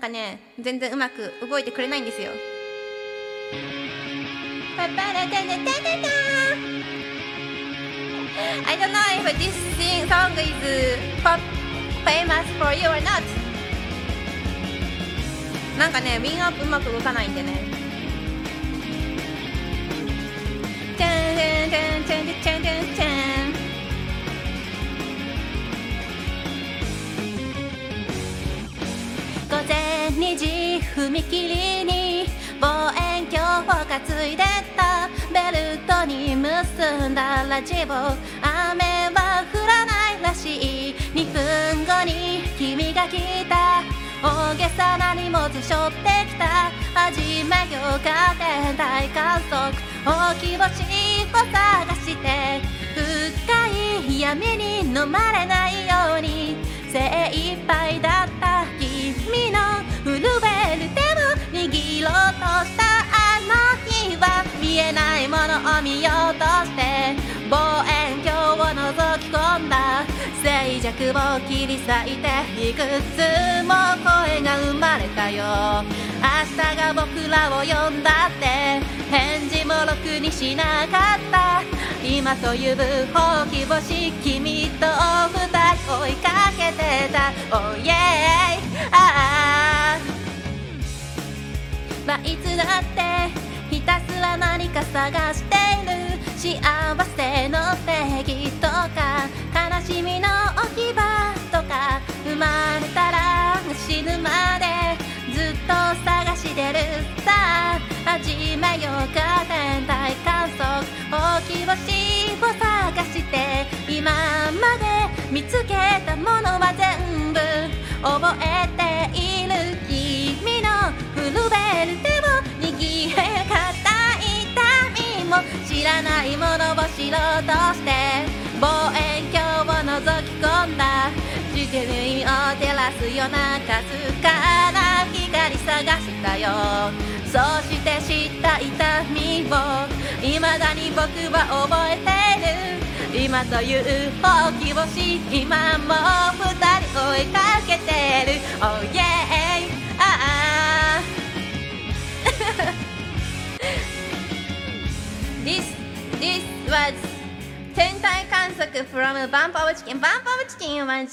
なんかね全然うまく動いてくれないんですよ。パパラタタタタタ。I don't know if this sing song is pop famous for you or not. なんかねウィンアップうまく動かないんでね。前2時踏切に望遠鏡がついてたベルトに結んだラジオ雨は降らないらしい。2分後に君が来た。大げさな荷物背負ってきた。始めようか天体観測大きい星を探して。深い闇に飲まれを見ようとして望遠鏡を覗き込んだ。静寂を切り裂いていくつも声が生まれたよ。明日が僕らを呼んだって返事もろくにしなかった。今というほうき星君と二人追いかけてた。Oh yeah ああ。まあいつだってひたすら何か探している幸せの定義とか悲しみの置き場とか生まれたら死ぬまでずっと探してるさあ始めようか天体観測大きい星を探して今まで見つけたものは全部覚えているも知らないものを知ろうとして望遠鏡を覗き込んだ。地球を照らすようなかすかな光探したよ。そして知った痛みを未だに僕は覚えてる。今というほうき星今も was 天体観測 from バンパオチキンバンパオチキンは